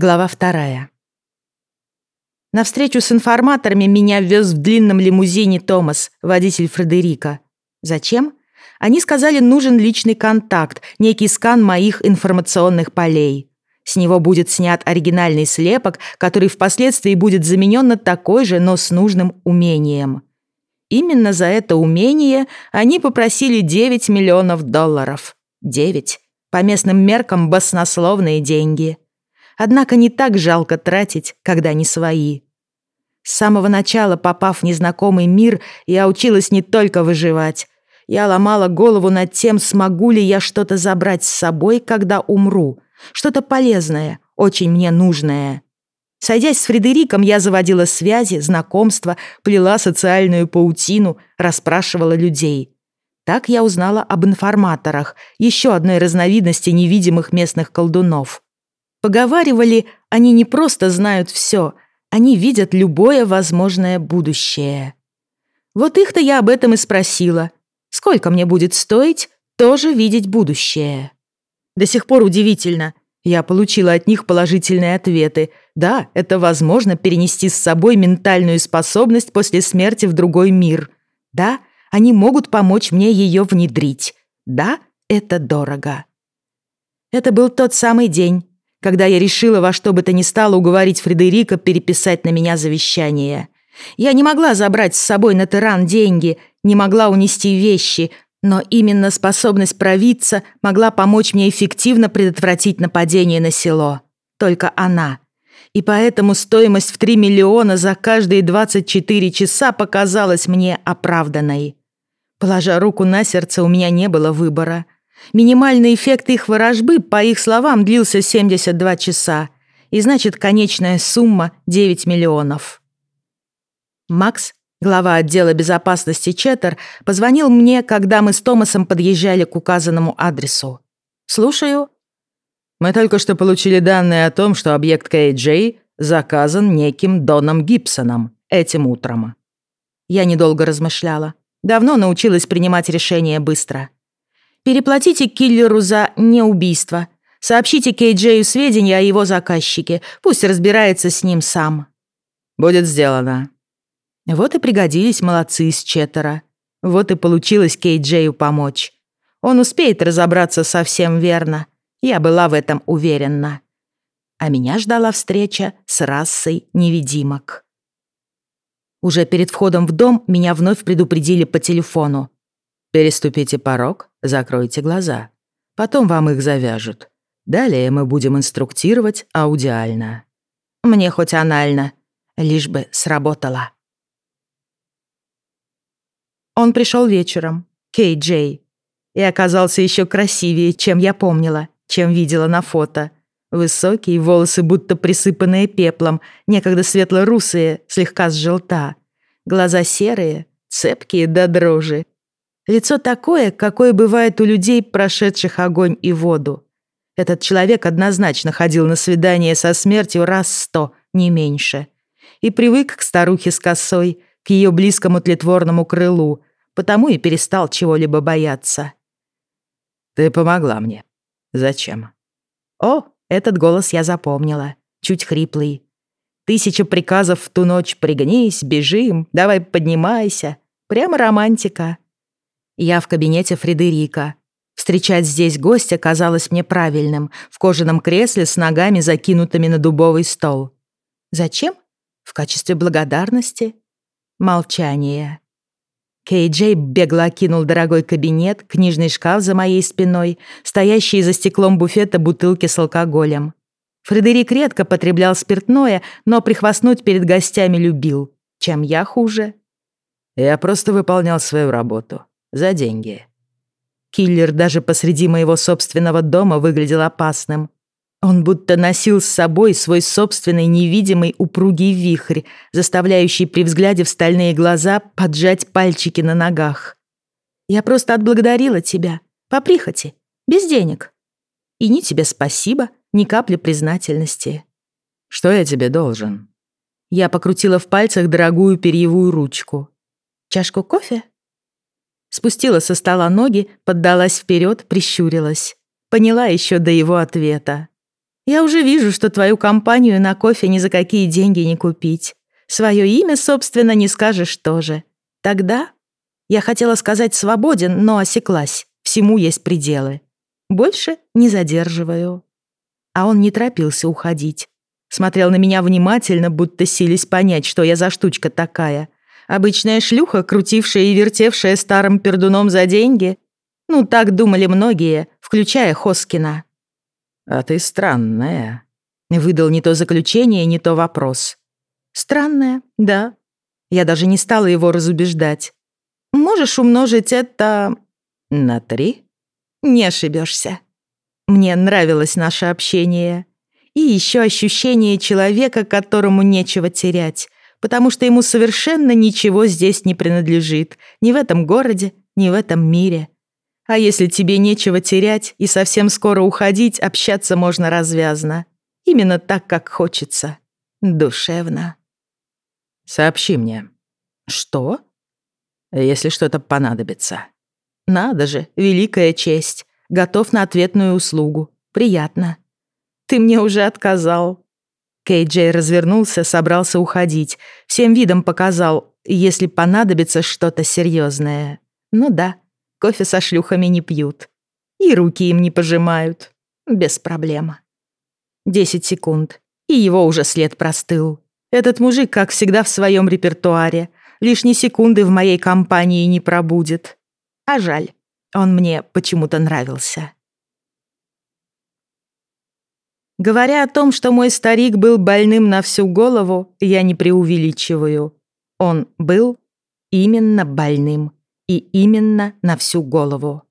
Глава вторая. На встречу с информаторами меня вез в длинном лимузине Томас, водитель Фредерика. Зачем? Они сказали, нужен личный контакт, некий скан моих информационных полей. С него будет снят оригинальный слепок, который впоследствии будет заменен на такой же, но с нужным умением. Именно за это умение они попросили 9 миллионов долларов. 9. По местным меркам баснословные деньги. Однако не так жалко тратить, когда не свои. С самого начала, попав в незнакомый мир, я училась не только выживать. Я ломала голову над тем, смогу ли я что-то забрать с собой, когда умру. Что-то полезное, очень мне нужное. Сойдясь с Фредериком, я заводила связи, знакомства, плела социальную паутину, расспрашивала людей. Так я узнала об информаторах, еще одной разновидности невидимых местных колдунов. Поговаривали, они не просто знают все, они видят любое возможное будущее. Вот их-то я об этом и спросила. Сколько мне будет стоить тоже видеть будущее? До сих пор удивительно. Я получила от них положительные ответы. Да, это возможно перенести с собой ментальную способность после смерти в другой мир. Да, они могут помочь мне ее внедрить. Да, это дорого. Это был тот самый день, когда я решила во что бы то ни стало уговорить Фредерика переписать на меня завещание. Я не могла забрать с собой на тиран деньги, не могла унести вещи, но именно способность провидца могла помочь мне эффективно предотвратить нападение на село. Только она. И поэтому стоимость в 3 миллиона за каждые 24 часа показалась мне оправданной. Положа руку на сердце, у меня не было выбора — Минимальный эффект их ворожбы, по их словам, длился 72 часа, и значит, конечная сумма — 9 миллионов. Макс, глава отдела безопасности Четтер, позвонил мне, когда мы с Томасом подъезжали к указанному адресу. «Слушаю». «Мы только что получили данные о том, что объект Кей-Джей заказан неким Доном Гибсоном этим утром». Я недолго размышляла. Давно научилась принимать решения быстро. Переплатите киллеру за неубийство. Сообщите Кей-Джею сведения о его заказчике. Пусть разбирается с ним сам». «Будет сделано». Вот и пригодились молодцы из Четтера. Вот и получилось Кей-Джею помочь. Он успеет разобраться совсем верно. Я была в этом уверена. А меня ждала встреча с расой невидимок. Уже перед входом в дом меня вновь предупредили по телефону. Переступите порог, закройте глаза. Потом вам их завяжут. Далее мы будем инструктировать аудиально. Мне хоть анально, лишь бы сработало. Он пришел вечером, Кей Джей, и оказался еще красивее, чем я помнила, чем видела на фото. Высокие, волосы будто присыпанные пеплом, некогда светло-русые, слегка с желта. Глаза серые, цепкие до дрожи, Лицо такое, какое бывает у людей, прошедших огонь и воду. Этот человек однозначно ходил на свидание со смертью раз сто, не меньше. И привык к старухе с косой, к ее близкому тлетворному крылу, потому и перестал чего-либо бояться. «Ты помогла мне. Зачем?» О, этот голос я запомнила, чуть хриплый. Тысяча приказов в ту ночь «пригнись», «бежим», «давай поднимайся». Прямо романтика. Я в кабинете Фредерика. Встречать здесь гостя казалось мне правильным, в кожаном кресле с ногами, закинутыми на дубовый стол. Зачем? В качестве благодарности? Молчание. Кей Джей бегло окинул дорогой кабинет, книжный шкаф за моей спиной, стоящие за стеклом буфета бутылки с алкоголем. Фредерик редко потреблял спиртное, но прихвастнуть перед гостями любил. Чем я хуже? Я просто выполнял свою работу. За деньги. Киллер даже посреди моего собственного дома выглядел опасным. Он будто носил с собой свой собственный невидимый упругий вихрь, заставляющий при взгляде в стальные глаза поджать пальчики на ногах. «Я просто отблагодарила тебя. По прихоти. Без денег. И ни тебе спасибо, ни капли признательности». «Что я тебе должен?» Я покрутила в пальцах дорогую перьевую ручку. «Чашку кофе?» Спустила со стола ноги, поддалась вперед, прищурилась. Поняла еще до его ответа. Я уже вижу, что твою компанию на кофе ни за какие деньги не купить. Свое имя, собственно, не скажешь тоже. Тогда я хотела сказать «свободен», но осеклась. Всему есть пределы. Больше не задерживаю. А он не торопился уходить. Смотрел на меня внимательно, будто сились понять, что я за штучка такая. Обычная шлюха, крутившая и вертевшая старым пердуном за деньги? Ну, так думали многие, включая Хоскина. «А ты странная», — выдал не то заключение, не то вопрос. «Странная, да». Я даже не стала его разубеждать. «Можешь умножить это...» «На три?» «Не ошибешься. Мне нравилось наше общение. И еще ощущение человека, которому нечего терять, потому что ему совершенно ничего здесь не принадлежит, ни в этом городе, ни в этом мире. А если тебе нечего терять и совсем скоро уходить, общаться можно развязно. Именно так, как хочется. Душевно. Сообщи мне. Что? Если что-то понадобится. Надо же, великая честь. Готов на ответную услугу. Приятно. Ты мне уже отказал. Кей-Джей развернулся, собрался уходить. Всем видом показал, если понадобится что-то серьезное. Ну да, кофе со шлюхами не пьют. И руки им не пожимают. Без проблем. Десять секунд, и его уже след простыл. Этот мужик, как всегда, в своем репертуаре. Лишней секунды в моей компании не пробудет. А жаль, он мне почему-то нравился. Говоря о том, что мой старик был больным на всю голову, я не преувеличиваю. Он был именно больным и именно на всю голову.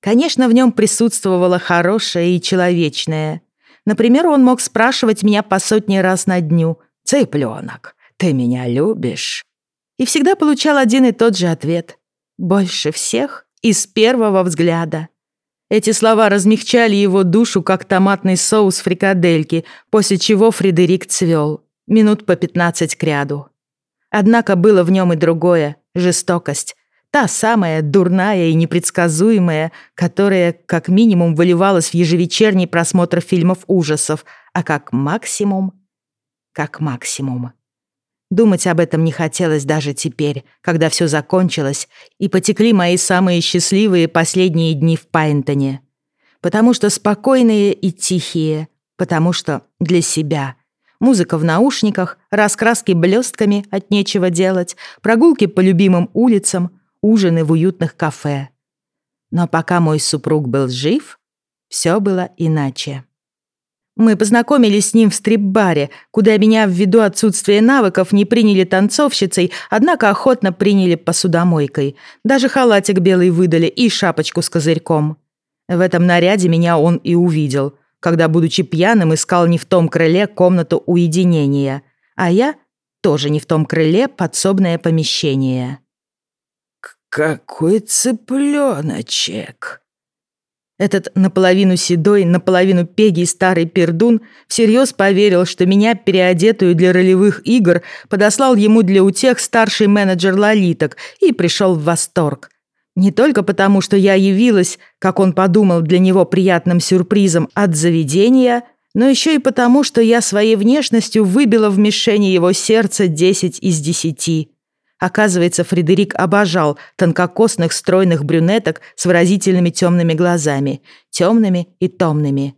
Конечно, в нем присутствовало хорошее и человечное. Например, он мог спрашивать меня по сотни раз на дню «Цыпленок, ты меня любишь?» И всегда получал один и тот же ответ. «Больше всех и с первого взгляда». Эти слова размягчали его душу, как томатный соус фрикадельки, после чего Фредерик цвел. Минут по пятнадцать кряду. Однако было в нем и другое — жестокость, Та самая дурная и непредсказуемая, которая как минимум выливалась в ежевечерний просмотр фильмов ужасов, а как максимум... Как максимум. Думать об этом не хотелось даже теперь, когда все закончилось, и потекли мои самые счастливые последние дни в Пайнтоне. Потому что спокойные и тихие, потому что для себя. Музыка в наушниках, раскраски блестками от нечего делать, прогулки по любимым улицам — ужины в уютных кафе. Но пока мой супруг был жив, все было иначе. Мы познакомились с ним в стрип-баре, куда меня ввиду отсутствия навыков не приняли танцовщицей, однако охотно приняли посудомойкой. Даже халатик белый выдали и шапочку с козырьком. В этом наряде меня он и увидел, когда, будучи пьяным, искал не в том крыле комнату уединения, а я тоже не в том крыле подсобное помещение. «Какой цыпленочек!» Этот наполовину седой, наполовину пегий старый пердун всерьез поверил, что меня, переодетую для ролевых игр, подослал ему для утех старший менеджер лолиток и пришел в восторг. Не только потому, что я явилась, как он подумал, для него приятным сюрпризом от заведения, но еще и потому, что я своей внешностью выбила в мишени его сердца 10 из 10. Оказывается, Фредерик обожал тонкокосных стройных брюнеток с выразительными темными глазами, темными и томными.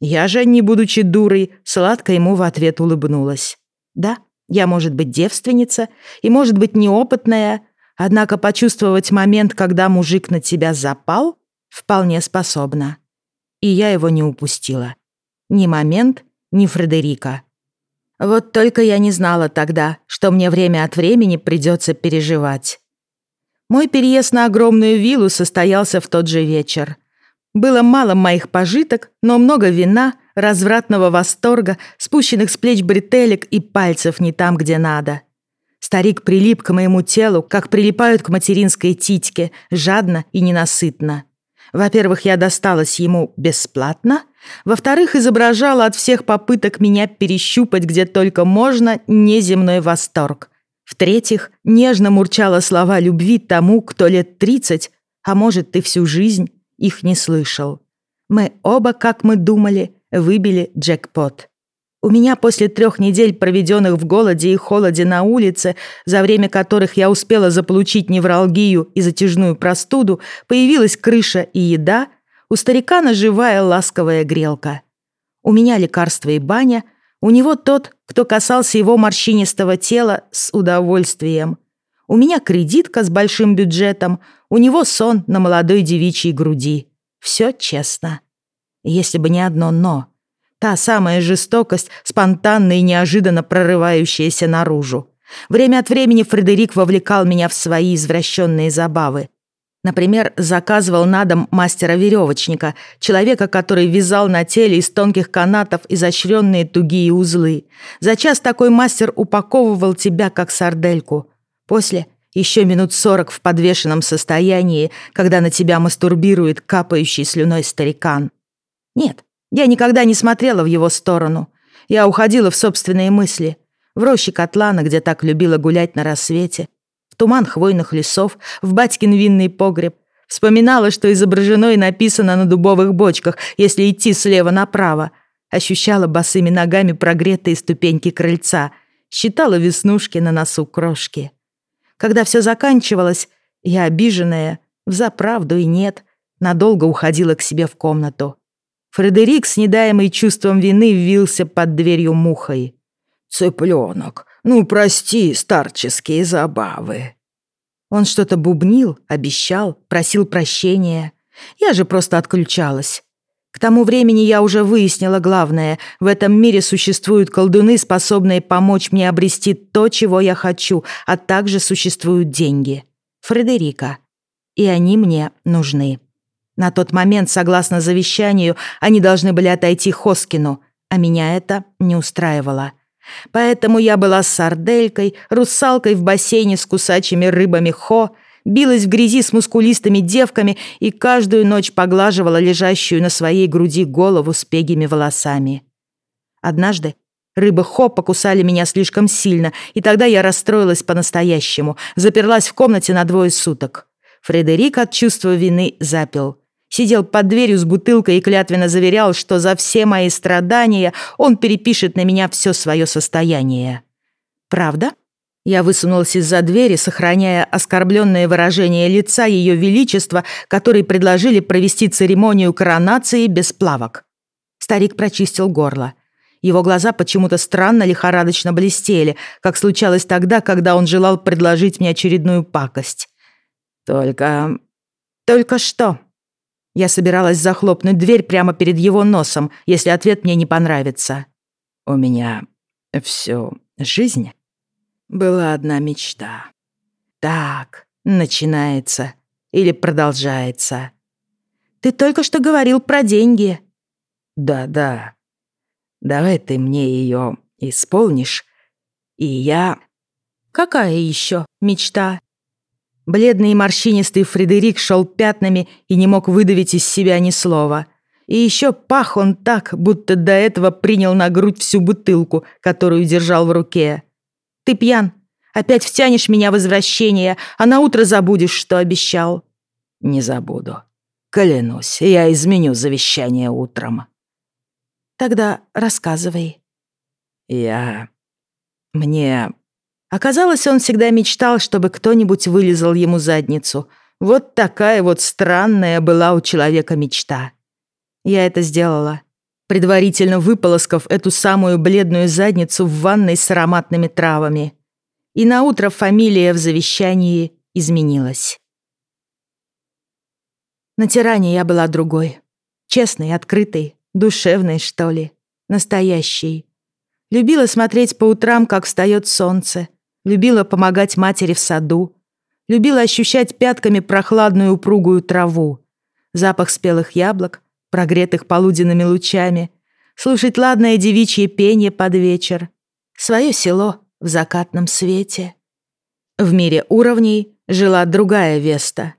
Я же, не будучи дурой, сладко ему в ответ улыбнулась. Да, я, может быть, девственница и, может быть, неопытная, однако почувствовать момент, когда мужик на тебя запал, вполне способна. И я его не упустила. Ни момент, ни Фредерика. Вот только я не знала тогда, что мне время от времени придется переживать. Мой переезд на огромную виллу состоялся в тот же вечер. Было мало моих пожиток, но много вина, развратного восторга, спущенных с плеч бретелек и пальцев не там, где надо. Старик прилип к моему телу, как прилипают к материнской титьке, жадно и ненасытно. Во-первых, я досталась ему бесплатно. Во-вторых, изображала от всех попыток меня перещупать где только можно неземной восторг. В-третьих, нежно мурчала слова любви тому, кто лет тридцать, а может, ты всю жизнь их не слышал. Мы оба, как мы думали, выбили джекпот. У меня после трех недель, проведенных в голоде и холоде на улице, за время которых я успела заполучить невралгию и затяжную простуду, появилась крыша и еда, у старика наживая ласковая грелка. У меня лекарство и баня, у него тот, кто касался его морщинистого тела с удовольствием. У меня кредитка с большим бюджетом, у него сон на молодой девичьей груди. Все честно. Если бы не одно «но». Та самая жестокость, спонтанно и неожиданно прорывающаяся наружу. Время от времени Фредерик вовлекал меня в свои извращенные забавы. Например, заказывал на дом мастера-веревочника, человека, который вязал на теле из тонких канатов изощренные тугие узлы. За час такой мастер упаковывал тебя, как сардельку. После еще минут сорок в подвешенном состоянии, когда на тебя мастурбирует капающий слюной старикан. Нет, я никогда не смотрела в его сторону. Я уходила в собственные мысли. В рощи Котлана, где так любила гулять на рассвете. Туман хвойных лесов, в батькин винный погреб. Вспоминала, что изображено и написано на дубовых бочках, если идти слева направо. Ощущала босыми ногами прогретые ступеньки крыльца. Считала веснушки на носу крошки. Когда все заканчивалось, я, обиженная, взаправду и нет, надолго уходила к себе в комнату. Фредерик, с недаемой чувством вины, вился под дверью мухой. «Цыпленок, ну прости старческие забавы». Он что-то бубнил, обещал, просил прощения. Я же просто отключалась. К тому времени я уже выяснила главное. В этом мире существуют колдуны, способные помочь мне обрести то, чего я хочу, а также существуют деньги. Фредерика. И они мне нужны. На тот момент, согласно завещанию, они должны были отойти Хоскину, а меня это не устраивало. Поэтому я была сарделькой, русалкой в бассейне с кусачими рыбами Хо, билась в грязи с мускулистыми девками и каждую ночь поглаживала лежащую на своей груди голову с пегими волосами. Однажды рыбы Хо покусали меня слишком сильно, и тогда я расстроилась по-настоящему, заперлась в комнате на двое суток. Фредерик от чувства вины запил сидел под дверью с бутылкой и клятвенно заверял, что за все мои страдания он перепишет на меня все свое состояние. «Правда?» Я высунулась из-за двери, сохраняя оскорбленное выражение лица Ее Величества, который предложили провести церемонию коронации без плавок. Старик прочистил горло. Его глаза почему-то странно лихорадочно блестели, как случалось тогда, когда он желал предложить мне очередную пакость. «Только... только что?» Я собиралась захлопнуть дверь прямо перед его носом, если ответ мне не понравится. У меня всю жизнь была одна мечта. Так, начинается или продолжается. Ты только что говорил про деньги. Да-да. Давай ты мне ее исполнишь, и я... Какая еще мечта? Бледный и морщинистый Фредерик шел пятнами и не мог выдавить из себя ни слова. И еще пах он так, будто до этого принял на грудь всю бутылку, которую держал в руке. «Ты пьян. Опять втянешь меня в возвращение, а на утро забудешь, что обещал». «Не забуду. Клянусь, я изменю завещание утром». «Тогда рассказывай». «Я... Мне Оказалось, он всегда мечтал, чтобы кто-нибудь вылезал ему задницу. Вот такая вот странная была у человека мечта. Я это сделала, предварительно выполоскав эту самую бледную задницу в ванной с ароматными травами. И наутро фамилия в завещании изменилась. На тиране я была другой. Честной, открытой, душевной, что ли. Настоящей. Любила смотреть по утрам, как встает солнце, любила помогать матери в саду, любила ощущать пятками прохладную упругую траву, запах спелых яблок, прогретых полуденными лучами, слушать ладное девичье пение под вечер, свое село в закатном свете. В мире уровней жила другая Веста.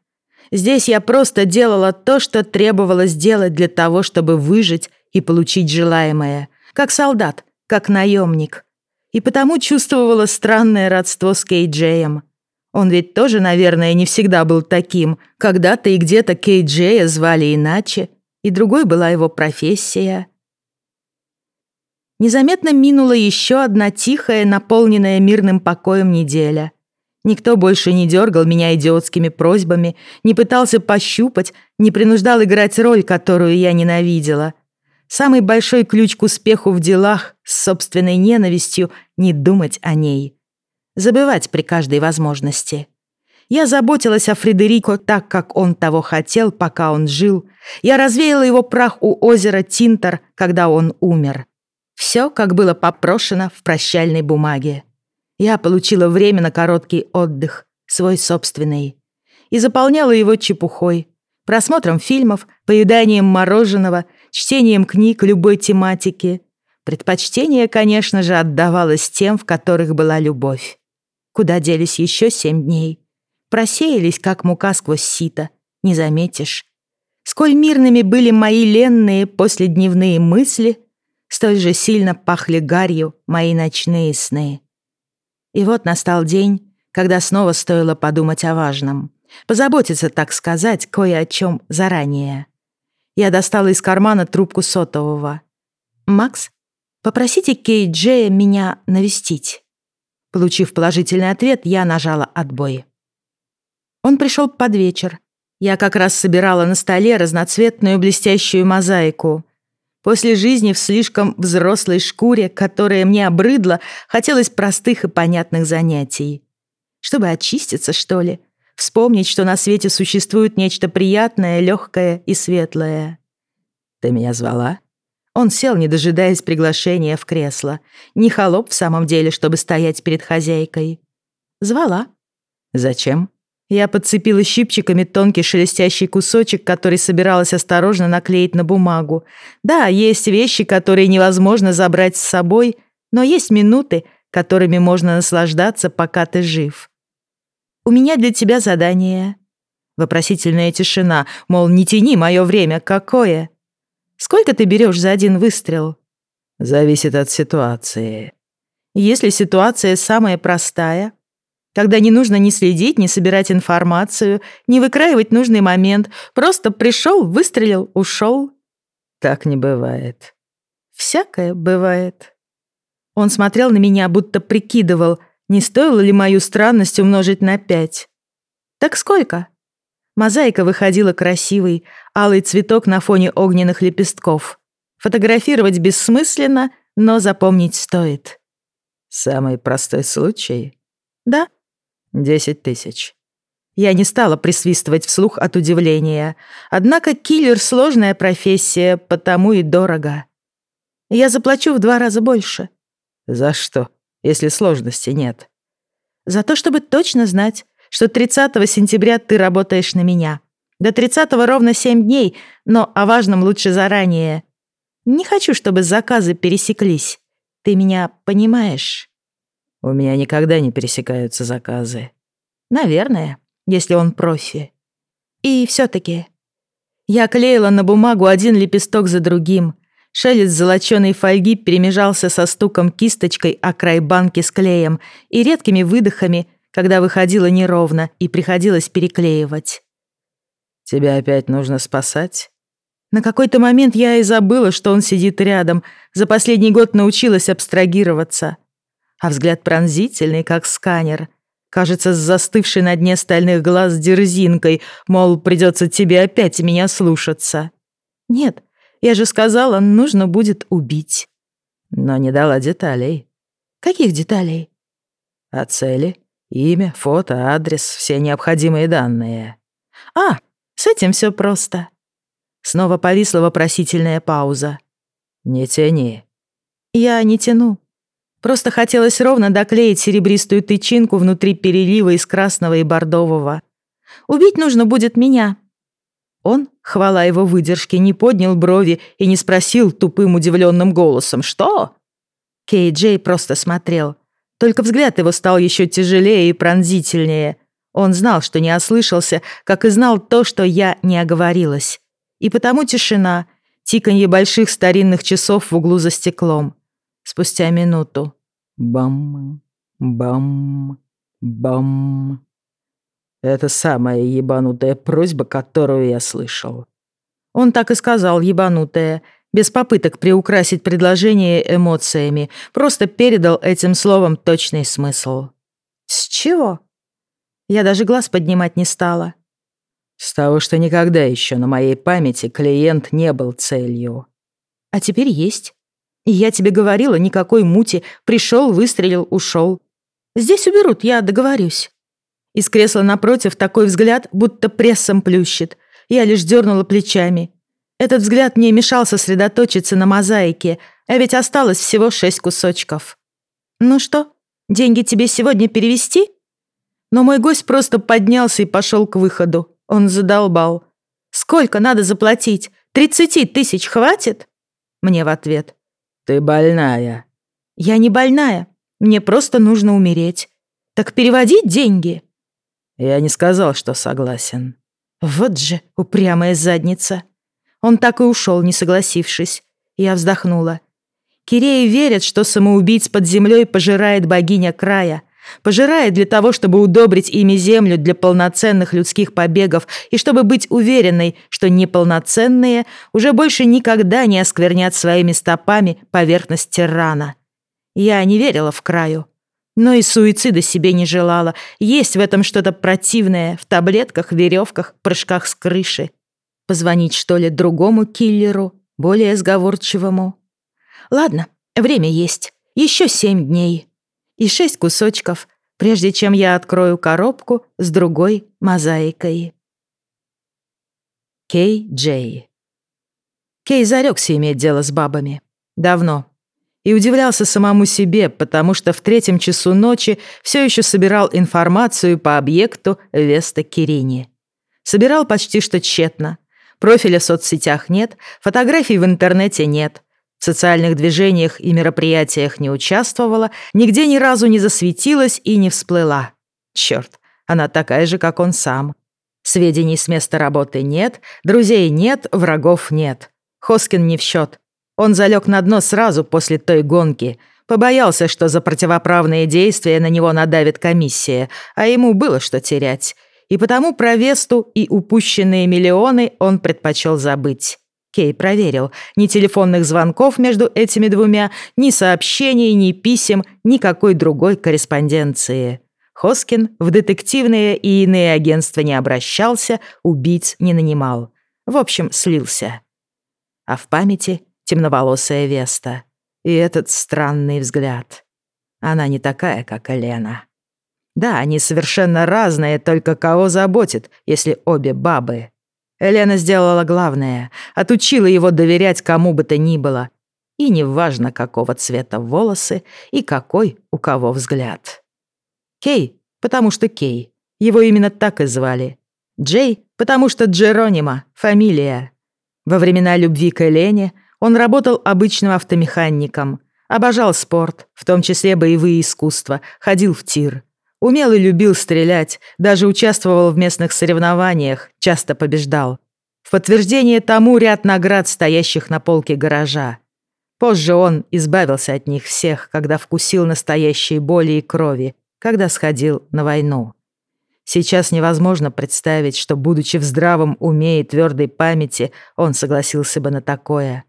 Здесь я просто делала то, что требовалось делать для того, чтобы выжить и получить желаемое, как солдат, как наемник — и потому чувствовала странное родство с Кей-Джеем. Он ведь тоже, наверное, не всегда был таким. Когда-то и где-то Кей-Джея звали иначе, и другой была его профессия. Незаметно минула еще одна тихая, наполненная мирным покоем неделя. Никто больше не дергал меня идиотскими просьбами, не пытался пощупать, не принуждал играть роль, которую я ненавидела. Самый большой ключ к успеху в делах с собственной ненавистью — не думать о ней. Забывать при каждой возможности. Я заботилась о Фредерико так, как он того хотел, пока он жил. Я развеяла его прах у озера Тинтер, когда он умер. Все, как было попрошено в прощальной бумаге. Я получила время на короткий отдых, свой собственный, и заполняла его чепухой, просмотром фильмов, поеданием мороженого, чтением книг любой тематики. Предпочтение, конечно же, отдавалось тем, в которых была любовь. Куда делись еще семь дней? Просеялись, как мука сквозь сито, не заметишь. Сколь мирными были мои ленные последневные мысли — Столь же сильно пахли гарью мои ночные сны. И вот настал день, когда снова стоило подумать о важном. Позаботиться, так сказать, кое о чем заранее. Я достала из кармана трубку сотового. «Макс, попросите Кейт Джея меня навестить». Получив положительный ответ, я нажала «Отбой». Он пришел под вечер. Я как раз собирала на столе разноцветную блестящую мозаику. После жизни в слишком взрослой шкуре, которая мне обрыдла, хотелось простых и понятных занятий. Чтобы очиститься, что ли? Вспомнить, что на свете существует нечто приятное, легкое и светлое. «Ты меня звала?» Он сел, не дожидаясь приглашения в кресло. Не холоп в самом деле, чтобы стоять перед хозяйкой. «Звала». «Зачем?» Я подцепила щипчиками тонкий шелестящий кусочек, который собиралась осторожно наклеить на бумагу. Да, есть вещи, которые невозможно забрать с собой, но есть минуты, которыми можно наслаждаться, пока ты жив. «У меня для тебя задание». Вопросительная тишина, мол, не тяни мое время, какое? «Сколько ты берешь за один выстрел?» «Зависит от ситуации». «Если ситуация самая простая, когда не нужно ни следить, ни собирать информацию, ни выкраивать нужный момент. Просто пришел, выстрелил, ушел. Так не бывает. Всякое бывает. Он смотрел на меня, будто прикидывал, не стоило ли мою странность умножить на пять. Так сколько? Мозаика выходила красивой, алый цветок на фоне огненных лепестков. Фотографировать бессмысленно, но запомнить стоит. Самый простой случай? Да, Десять тысяч. Я не стала присвистывать вслух от удивления. Однако киллер — сложная профессия, потому и дорого. Я заплачу в два раза больше. За что, если сложности нет? За то, чтобы точно знать, что 30 сентября ты работаешь на меня. До 30 ровно семь дней, но о важном лучше заранее. Не хочу, чтобы заказы пересеклись. Ты меня понимаешь? У меня никогда не пересекаются заказы. Наверное, если он профи. И все таки Я клеила на бумагу один лепесток за другим. Шелест золоченой фольги перемежался со стуком кисточкой о край банки с клеем и редкими выдохами, когда выходило неровно и приходилось переклеивать. «Тебя опять нужно спасать?» На какой-то момент я и забыла, что он сидит рядом. За последний год научилась абстрагироваться а взгляд пронзительный, как сканер. Кажется, с застывшей на дне стальных глаз дерзинкой, мол, придется тебе опять меня слушаться. Нет, я же сказала, нужно будет убить. Но не дала деталей. Каких деталей? О цели, имя, фото, адрес, все необходимые данные. А, с этим все просто. Снова повисла вопросительная пауза. Не тяни. Я не тяну. Просто хотелось ровно доклеить серебристую тычинку внутри перелива из красного и бордового. Убить нужно будет меня. Он, хвала его выдержке, не поднял брови и не спросил тупым удивленным голосом «Что?». Кей Джей просто смотрел. Только взгляд его стал еще тяжелее и пронзительнее. Он знал, что не ослышался, как и знал то, что я не оговорилась. И потому тишина, тиканье больших старинных часов в углу за стеклом спустя минуту. Бам, бам, бам. Это самая ебанутая просьба, которую я слышал. Он так и сказал, ебанутая. без попыток приукрасить предложение эмоциями, просто передал этим словом точный смысл. «С чего?» Я даже глаз поднимать не стала. «С того, что никогда еще на моей памяти клиент не был целью». «А теперь есть. И я тебе говорила, никакой мути. Пришел, выстрелил, ушел. Здесь уберут, я договорюсь». Из кресла напротив такой взгляд, будто прессом плющит. Я лишь дернула плечами. Этот взгляд мне мешал сосредоточиться на мозаике, а ведь осталось всего шесть кусочков. «Ну что, деньги тебе сегодня перевести?» Но мой гость просто поднялся и пошел к выходу. Он задолбал. «Сколько надо заплатить? Тридцати тысяч хватит?» Мне в ответ. «Ты больная». «Я не больная. Мне просто нужно умереть. Так переводить деньги?» Я не сказал, что согласен. Вот же упрямая задница. Он так и ушел, не согласившись. Я вздохнула. Киреи верят, что самоубийц под землей пожирает богиня края. Пожирает для того, чтобы удобрить ими землю для полноценных людских побегов и чтобы быть уверенной, что неполноценные уже больше никогда не осквернят своими стопами поверхность тирана. Я не верила в краю. Но и суицида себе не желала. Есть в этом что-то противное, в таблетках, веревках, прыжках с крыши. Позвонить, что ли, другому киллеру, более сговорчивому? Ладно, время есть. Еще семь дней. И шесть кусочков, прежде чем я открою коробку с другой мозаикой. Кей Джей. Кей зарекся иметь дело с бабами. Давно. И удивлялся самому себе, потому что в третьем часу ночи все еще собирал информацию по объекту Веста Кирини. Собирал почти что тщетно. Профиля в соцсетях нет, фотографий в интернете нет. В социальных движениях и мероприятиях не участвовала, нигде ни разу не засветилась и не всплыла. Черт, она такая же, как он сам. Сведений с места работы нет, друзей нет, врагов нет. Хоскин не в счет. Он залег на дно сразу после той гонки. Побоялся, что за противоправные действия на него надавит комиссия, а ему было что терять и потому про Весту и упущенные миллионы он предпочел забыть. Кей проверил. Ни телефонных звонков между этими двумя, ни сообщений, ни писем, никакой другой корреспонденции. Хоскин в детективные и иные агентства не обращался, убийц не нанимал. В общем, слился. А в памяти темноволосая Веста. И этот странный взгляд. Она не такая, как Елена. Да, они совершенно разные, только кого заботит, если обе бабы. Елена сделала главное, отучила его доверять кому бы то ни было. И неважно, какого цвета волосы и какой у кого взгляд. Кей, потому что Кей. Его именно так и звали. Джей, потому что Джеронима, фамилия. Во времена любви к Елене он работал обычным автомехаником, обожал спорт, в том числе боевые искусства, ходил в тир. Умел и любил стрелять, даже участвовал в местных соревнованиях, часто побеждал. В подтверждение тому ряд наград, стоящих на полке гаража. Позже он избавился от них всех, когда вкусил настоящей боли и крови, когда сходил на войну. Сейчас невозможно представить, что, будучи в здравом уме и твердой памяти, он согласился бы на такое.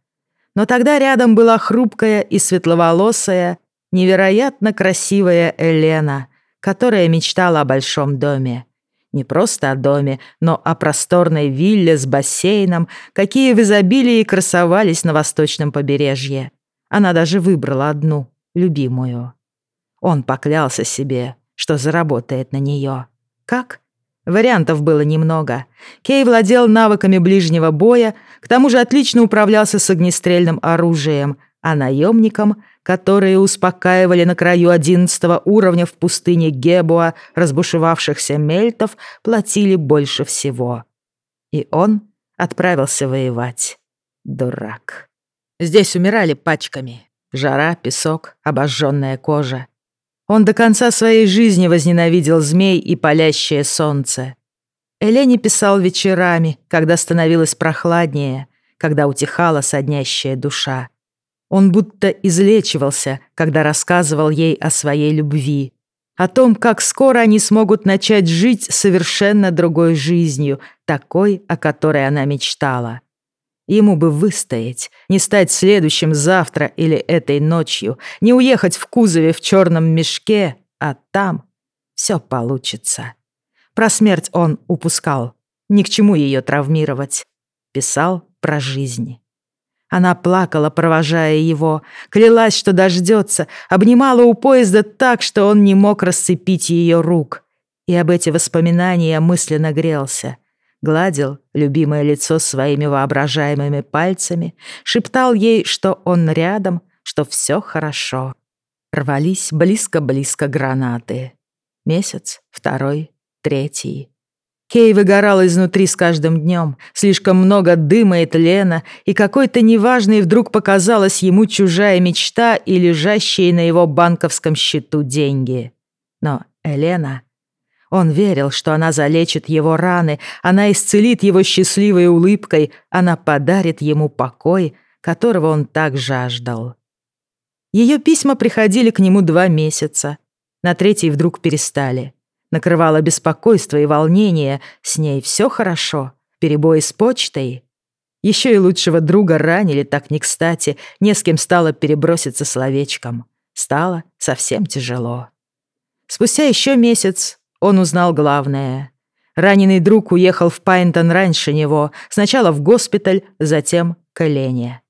Но тогда рядом была хрупкая и светловолосая, невероятно красивая Елена — которая мечтала о большом доме. Не просто о доме, но о просторной вилле с бассейном, какие в изобилии красовались на восточном побережье. Она даже выбрала одну, любимую. Он поклялся себе, что заработает на нее. Как? Вариантов было немного. Кей владел навыками ближнего боя, к тому же отлично управлялся с огнестрельным оружием, а наемникам которые успокаивали на краю одиннадцатого уровня в пустыне Гебуа разбушевавшихся мельтов, платили больше всего. И он отправился воевать. Дурак. Здесь умирали пачками. Жара, песок, обожженная кожа. Он до конца своей жизни возненавидел змей и палящее солнце. Элене писал вечерами, когда становилось прохладнее, когда утихала соднящая душа. Он будто излечивался, когда рассказывал ей о своей любви. О том, как скоро они смогут начать жить совершенно другой жизнью, такой, о которой она мечтала. Ему бы выстоять, не стать следующим завтра или этой ночью, не уехать в кузове в черном мешке, а там все получится. Про смерть он упускал, ни к чему ее травмировать. Писал про жизнь. Она плакала, провожая его, клялась, что дождется, обнимала у поезда так, что он не мог расцепить ее рук. И об эти воспоминания мысленно грелся гладил любимое лицо своими воображаемыми пальцами, шептал ей, что он рядом, что все хорошо. Рвались близко-близко гранаты. Месяц, второй, третий. Кей выгорал изнутри с каждым днем. Слишком много дыма и тлена, и какой-то неважной вдруг показалась ему чужая мечта и лежащие на его банковском счету деньги. Но Елена он верил, что она залечит его раны, она исцелит его счастливой улыбкой, она подарит ему покой, которого он так жаждал. Ее письма приходили к нему два месяца. На третий вдруг перестали. Накрывало беспокойство и волнение. С ней все хорошо. Перебои с почтой. Еще и лучшего друга ранили так не кстати. Не с кем стало переброситься словечком. Стало совсем тяжело. Спустя еще месяц он узнал главное. Раненый друг уехал в Пайнтон раньше него, сначала в госпиталь, затем к Элене.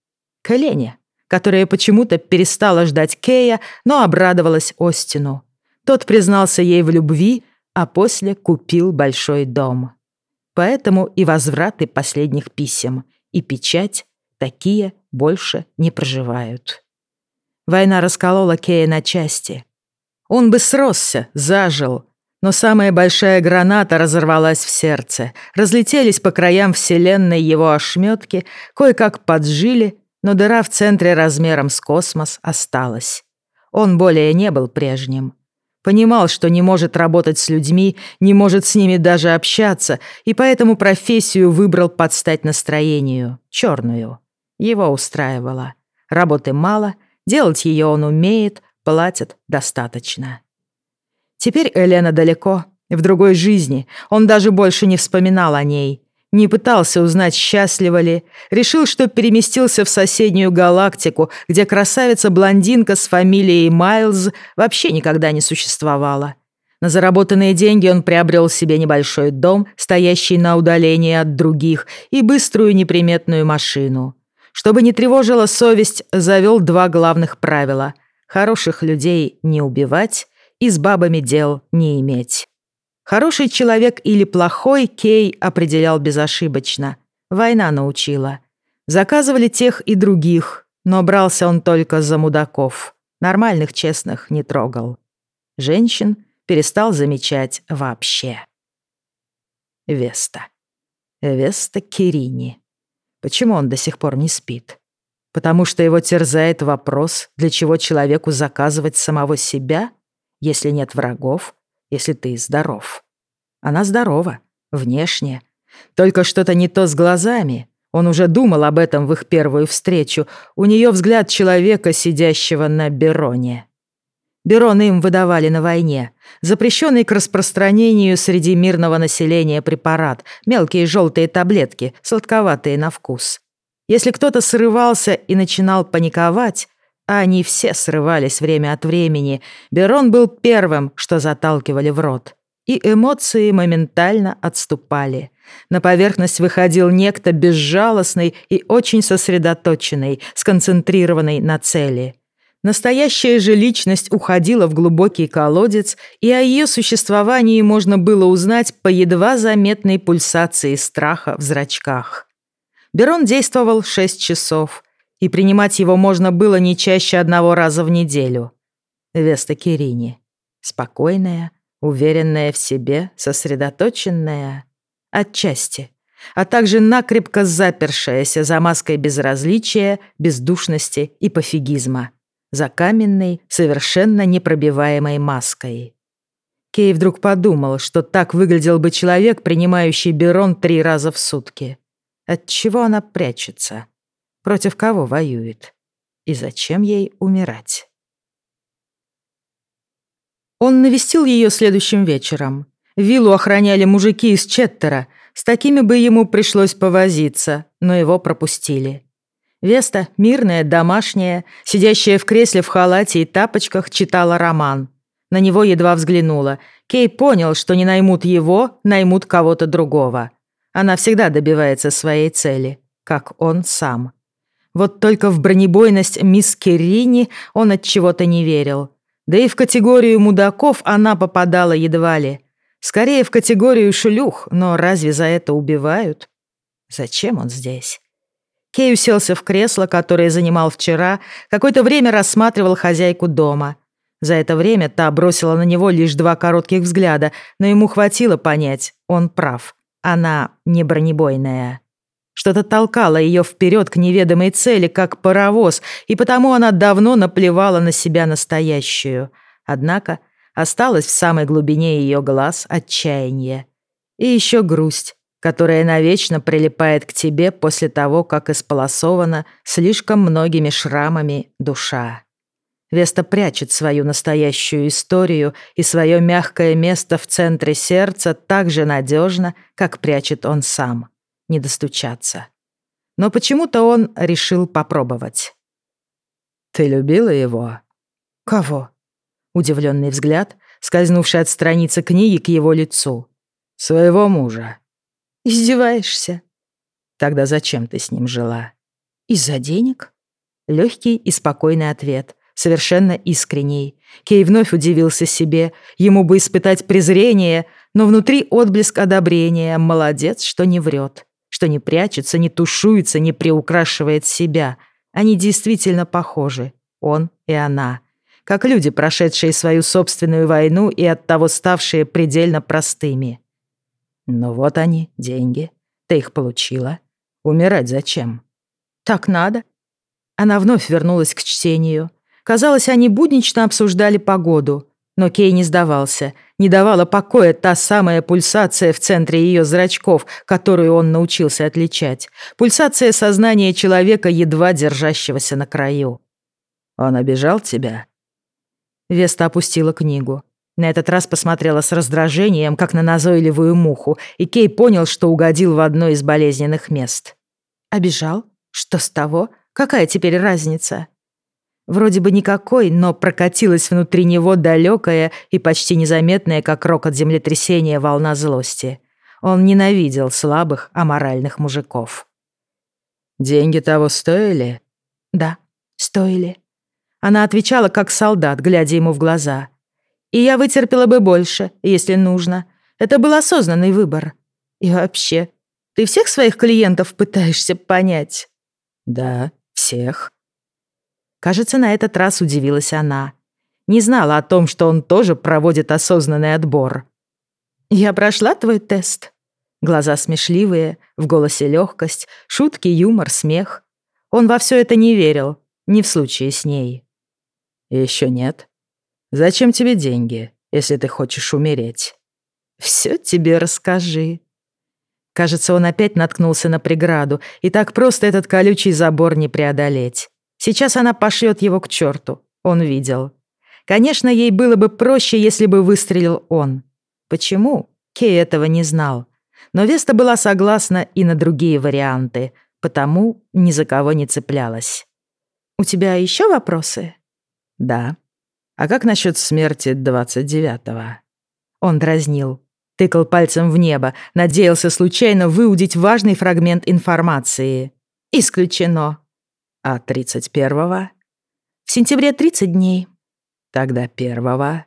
К Элене, которая почему-то перестала ждать Кея, но обрадовалась Остину. Тот признался ей в любви, а после купил большой дом. Поэтому и возвраты последних писем, и печать такие больше не проживают. Война расколола Кея на части. Он бы сросся, зажил, но самая большая граната разорвалась в сердце. Разлетелись по краям вселенной его ошметки, кое-как поджили, но дыра в центре размером с космос осталась. Он более не был прежним. Понимал, что не может работать с людьми, не может с ними даже общаться, и поэтому профессию выбрал под стать настроению, черную. Его устраивало. Работы мало, делать ее он умеет, платят достаточно. Теперь Элена далеко, в другой жизни. Он даже больше не вспоминал о ней. Не пытался узнать, счастлива ли. Решил, что переместился в соседнюю галактику, где красавица-блондинка с фамилией Майлз вообще никогда не существовала. На заработанные деньги он приобрел себе небольшой дом, стоящий на удалении от других, и быструю неприметную машину. Чтобы не тревожила совесть, завел два главных правила. Хороших людей не убивать и с бабами дел не иметь. Хороший человек или плохой Кей определял безошибочно. Война научила. Заказывали тех и других, но брался он только за мудаков. Нормальных, честных не трогал. Женщин перестал замечать вообще. Веста. Веста Кирини. Почему он до сих пор не спит? Потому что его терзает вопрос, для чего человеку заказывать самого себя — если нет врагов, если ты здоров. Она здорова, внешне. Только что-то не то с глазами. Он уже думал об этом в их первую встречу. У нее взгляд человека, сидящего на Бероне. Берон им выдавали на войне. Запрещенный к распространению среди мирного населения препарат. Мелкие желтые таблетки, сладковатые на вкус. Если кто-то срывался и начинал паниковать, а они все срывались время от времени. Берон был первым, что заталкивали в рот. И эмоции моментально отступали. На поверхность выходил некто безжалостный и очень сосредоточенный, сконцентрированный на цели. Настоящая же личность уходила в глубокий колодец, и о ее существовании можно было узнать по едва заметной пульсации страха в зрачках. Берон действовал шесть часов – и принимать его можно было не чаще одного раза в неделю. Веста Кирини. Спокойная, уверенная в себе, сосредоточенная. Отчасти. А также накрепко запершаяся за маской безразличия, бездушности и пофигизма. За каменной, совершенно непробиваемой маской. Кей вдруг подумал, что так выглядел бы человек, принимающий Берон три раза в сутки. От чего она прячется? Против кого воюет? И зачем ей умирать? Он навестил ее следующим вечером. Виллу охраняли мужики из Четтера, С такими бы ему пришлось повозиться, но его пропустили. Веста, мирная, домашняя, сидящая в кресле в халате и тапочках, читала роман. На него едва взглянула. Кей понял, что не наймут его, наймут кого-то другого. Она всегда добивается своей цели, как он сам. Вот только в бронебойность мисс Керрини он от чего-то не верил. Да и в категорию мудаков она попадала едва ли. Скорее в категорию шлюх, но разве за это убивают? Зачем он здесь? Кей уселся в кресло, которое занимал вчера, какое-то время рассматривал хозяйку дома. За это время та бросила на него лишь два коротких взгляда, но ему хватило понять, он прав. Она не бронебойная. Что-то толкало ее вперед к неведомой цели, как паровоз, и потому она давно наплевала на себя настоящую. Однако осталось в самой глубине ее глаз отчаяние. И еще грусть, которая навечно прилипает к тебе после того, как исполосована слишком многими шрамами душа. Веста прячет свою настоящую историю и свое мягкое место в центре сердца так же надежно, как прячет он сам не достучаться. Но почему-то он решил попробовать. «Ты любила его?» «Кого?» Удивленный взгляд, скользнувший от страницы книги к его лицу. «Своего мужа». «Издеваешься?» «Тогда зачем ты с ним жила?» «Из-за денег?» Легкий и спокойный ответ, совершенно искренний. Кей вновь удивился себе. Ему бы испытать презрение, но внутри отблеск одобрения. Молодец, что не врет что не прячется, не тушуется, не приукрашивает себя. Они действительно похожи, он и она. Как люди, прошедшие свою собственную войну и оттого ставшие предельно простыми. Ну вот они, деньги. Ты их получила. Умирать зачем? Так надо. Она вновь вернулась к чтению. Казалось, они буднично обсуждали погоду. Но Кей не сдавался. Не давала покоя та самая пульсация в центре ее зрачков, которую он научился отличать. Пульсация сознания человека, едва держащегося на краю. «Он обижал тебя?» Веста опустила книгу. На этот раз посмотрела с раздражением, как на назойливую муху, и Кей понял, что угодил в одно из болезненных мест. «Обижал? Что с того? Какая теперь разница?» Вроде бы никакой, но прокатилась внутри него далекая и почти незаметная, как рокот землетрясения, волна злости. Он ненавидел слабых, аморальных мужиков. «Деньги того стоили?» «Да, стоили». Она отвечала, как солдат, глядя ему в глаза. «И я вытерпела бы больше, если нужно. Это был осознанный выбор. И вообще, ты всех своих клиентов пытаешься понять?» «Да, всех», Кажется, на этот раз удивилась она. Не знала о том, что он тоже проводит осознанный отбор. «Я прошла твой тест?» Глаза смешливые, в голосе легкость, шутки, юмор, смех. Он во все это не верил, не в случае с ней. Еще нет. Зачем тебе деньги, если ты хочешь умереть? Все тебе расскажи. Кажется, он опять наткнулся на преграду, и так просто этот колючий забор не преодолеть. Сейчас она пошлет его к черту. Он видел. Конечно, ей было бы проще, если бы выстрелил он. Почему? Кей этого не знал. Но Веста была согласна и на другие варианты, потому ни за кого не цеплялась. «У тебя еще вопросы?» «Да. А как насчет смерти 29-го?» Он дразнил. Тыкал пальцем в небо, надеялся случайно выудить важный фрагмент информации. «Исключено. А 31-го? В сентябре 30 дней. Тогда первого?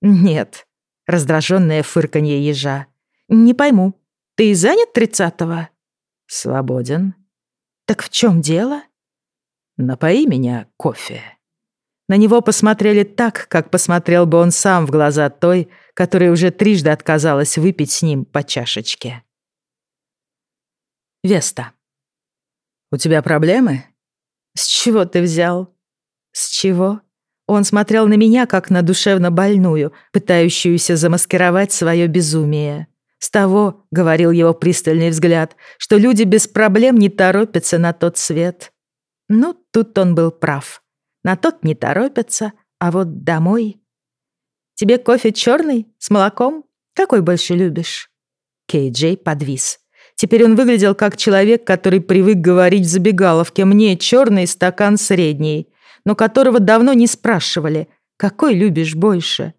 Нет. Раздраженное фырканье ежа. Не пойму. Ты занят 30-го? Свободен. Так в чем дело? Напои меня кофе. На него посмотрели так, как посмотрел бы он сам в глаза той, которая уже трижды отказалась выпить с ним по чашечке. Веста. «У тебя проблемы?» «С чего ты взял?» «С чего?» Он смотрел на меня, как на душевно больную, пытающуюся замаскировать свое безумие. С того, — говорил его пристальный взгляд, — что люди без проблем не торопятся на тот свет. Ну, тут он был прав. На тот не торопятся, а вот домой... «Тебе кофе черный? С молоком? Какой больше любишь?» Кей Джей подвис. Теперь он выглядел как человек, который привык говорить в забегаловке «мне черный стакан средний», но которого давно не спрашивали «какой любишь больше?».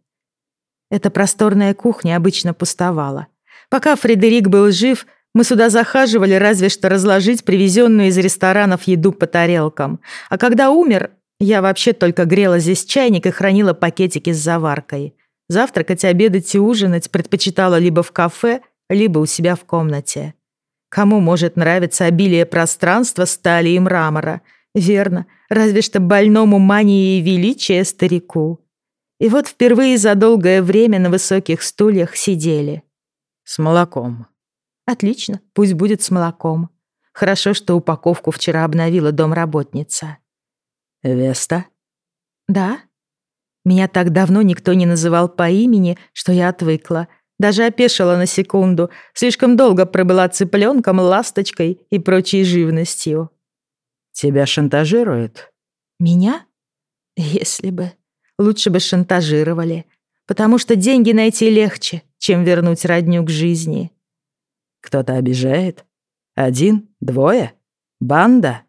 Эта просторная кухня обычно пустовала. Пока Фредерик был жив, мы сюда захаживали разве что разложить привезенную из ресторанов еду по тарелкам. А когда умер, я вообще только грела здесь чайник и хранила пакетики с заваркой. Завтракать, обедать и ужинать предпочитала либо в кафе, либо у себя в комнате. Кому может нравиться обилие пространства, стали и мрамора? Верно, разве что больному мании и величия старику. И вот впервые за долгое время на высоких стульях сидели. С молоком. Отлично, пусть будет с молоком. Хорошо, что упаковку вчера обновила домработница. Веста? Да. Меня так давно никто не называл по имени, что я отвыкла. Даже опешила на секунду. Слишком долго пробыла цыпленком, ласточкой и прочей живностью. Тебя шантажируют? Меня? Если бы. Лучше бы шантажировали. Потому что деньги найти легче, чем вернуть родню к жизни. Кто-то обижает? Один? Двое? Банда?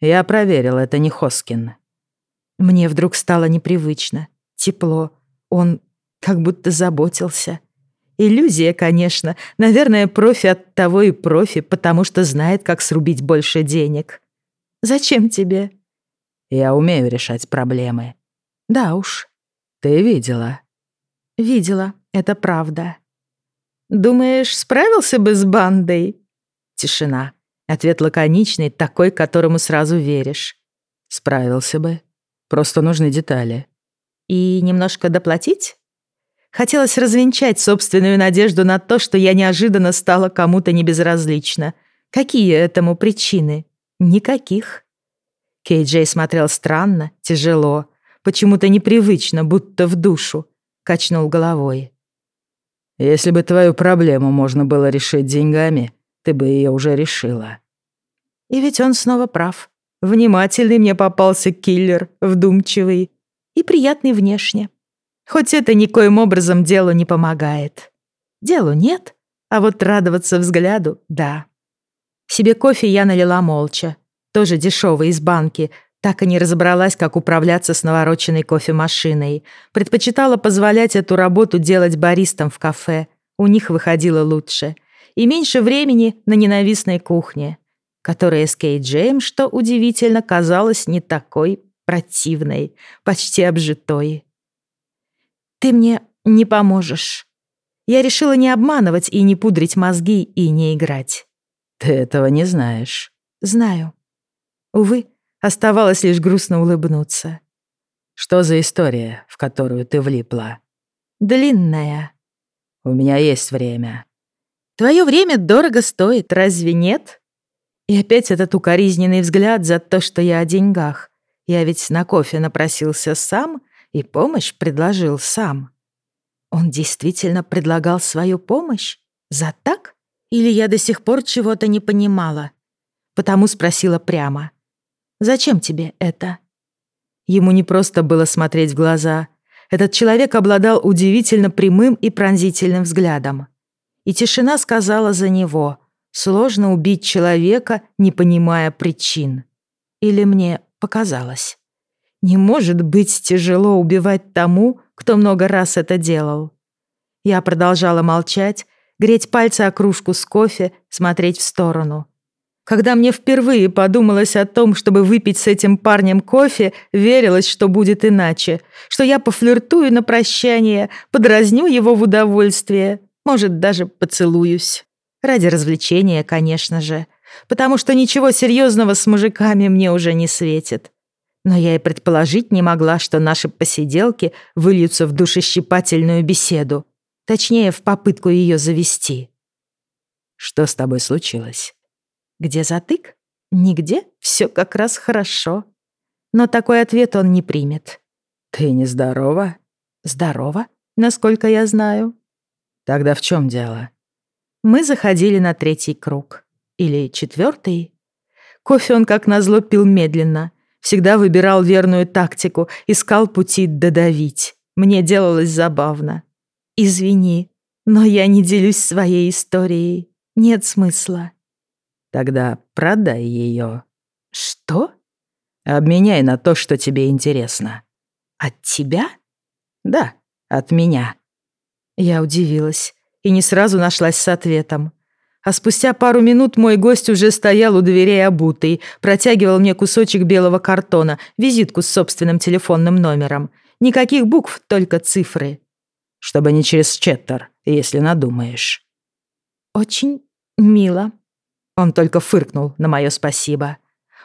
Я проверил, это не Хоскин. Мне вдруг стало непривычно. Тепло. Он как будто заботился. Иллюзия, конечно. Наверное, профи от того и профи, потому что знает, как срубить больше денег. Зачем тебе? Я умею решать проблемы. Да уж. Ты видела? Видела, это правда. «Думаешь, справился бы с бандой?» Тишина. Ответ лаконичный, такой, которому сразу веришь. «Справился бы. Просто нужны детали». «И немножко доплатить?» Хотелось развенчать собственную надежду на то, что я неожиданно стала кому-то небезразлична. Какие этому причины? Никаких. Кей Джей смотрел странно, тяжело, почему-то непривычно, будто в душу. Качнул головой. Если бы твою проблему можно было решить деньгами, ты бы ее уже решила. И ведь он снова прав. Внимательный мне попался киллер, вдумчивый и приятный внешне. Хоть это никоим образом делу не помогает. Делу нет, а вот радоваться взгляду — да. Себе кофе я налила молча. Тоже дешевый из банки, так и не разобралась, как управляться с навороченной кофемашиной. Предпочитала позволять эту работу делать баристам в кафе. У них выходило лучше. И меньше времени на ненавистной кухне, которая с Кей Джейм, что удивительно, казалась не такой противной, почти обжитой. «Ты мне не поможешь». Я решила не обманывать и не пудрить мозги и не играть. «Ты этого не знаешь». «Знаю». Увы, Оставалось лишь грустно улыбнуться. «Что за история, в которую ты влипла?» «Длинная». «У меня есть время». «Твое время дорого стоит, разве нет?» И опять этот укоризненный взгляд за то, что я о деньгах. Я ведь на кофе напросился сам и помощь предложил сам. Он действительно предлагал свою помощь? За так? Или я до сих пор чего-то не понимала? Потому спросила прямо. Зачем тебе это?» Ему не просто было смотреть в глаза. Этот человек обладал удивительно прямым и пронзительным взглядом. И тишина сказала за него. Сложно убить человека, не понимая причин. Или мне показалось. Не может быть тяжело убивать тому, кто много раз это делал. Я продолжала молчать, греть пальцы о кружку с кофе, смотреть в сторону. Когда мне впервые подумалось о том, чтобы выпить с этим парнем кофе, верилось, что будет иначе, что я пофлиртую на прощание, подразню его в удовольствие, может, даже поцелуюсь. Ради развлечения, конечно же, потому что ничего серьезного с мужиками мне уже не светит. Но я и предположить не могла, что наши посиделки выльются в душещипательную беседу. Точнее, в попытку ее завести. «Что с тобой случилось?» Где затык? Нигде, все как раз хорошо. Но такой ответ он не примет. Ты нездорова? Здорова, насколько я знаю. Тогда в чем дело? Мы заходили на третий круг. Или четвертый. Кофе он, как назло, пил медленно. Всегда выбирал верную тактику, искал пути додавить. Мне делалось забавно. Извини, но я не делюсь своей историей. Нет смысла. Тогда продай ее. Что? Обменяй на то, что тебе интересно. От тебя? Да, от меня. Я удивилась и не сразу нашлась с ответом. А спустя пару минут мой гость уже стоял у дверей обутый, протягивал мне кусочек белого картона, визитку с собственным телефонным номером. Никаких букв, только цифры. Чтобы не через четтер, если надумаешь. Очень мило. Он только фыркнул на мое спасибо.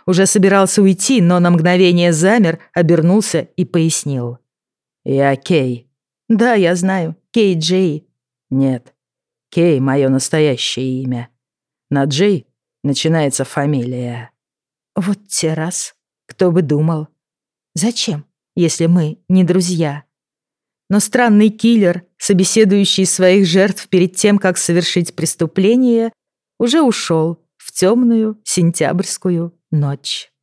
Уже собирался уйти, но на мгновение замер, обернулся и пояснил. «Я Кей». «Да, я знаю. Кей Джей». «Нет, Кей — мое настоящее имя. На Джей начинается фамилия». «Вот те раз. Кто бы думал. Зачем, если мы не друзья?» Но странный киллер, собеседующий своих жертв перед тем, как совершить преступление, уже ушел в темную сентябрьскую ночь.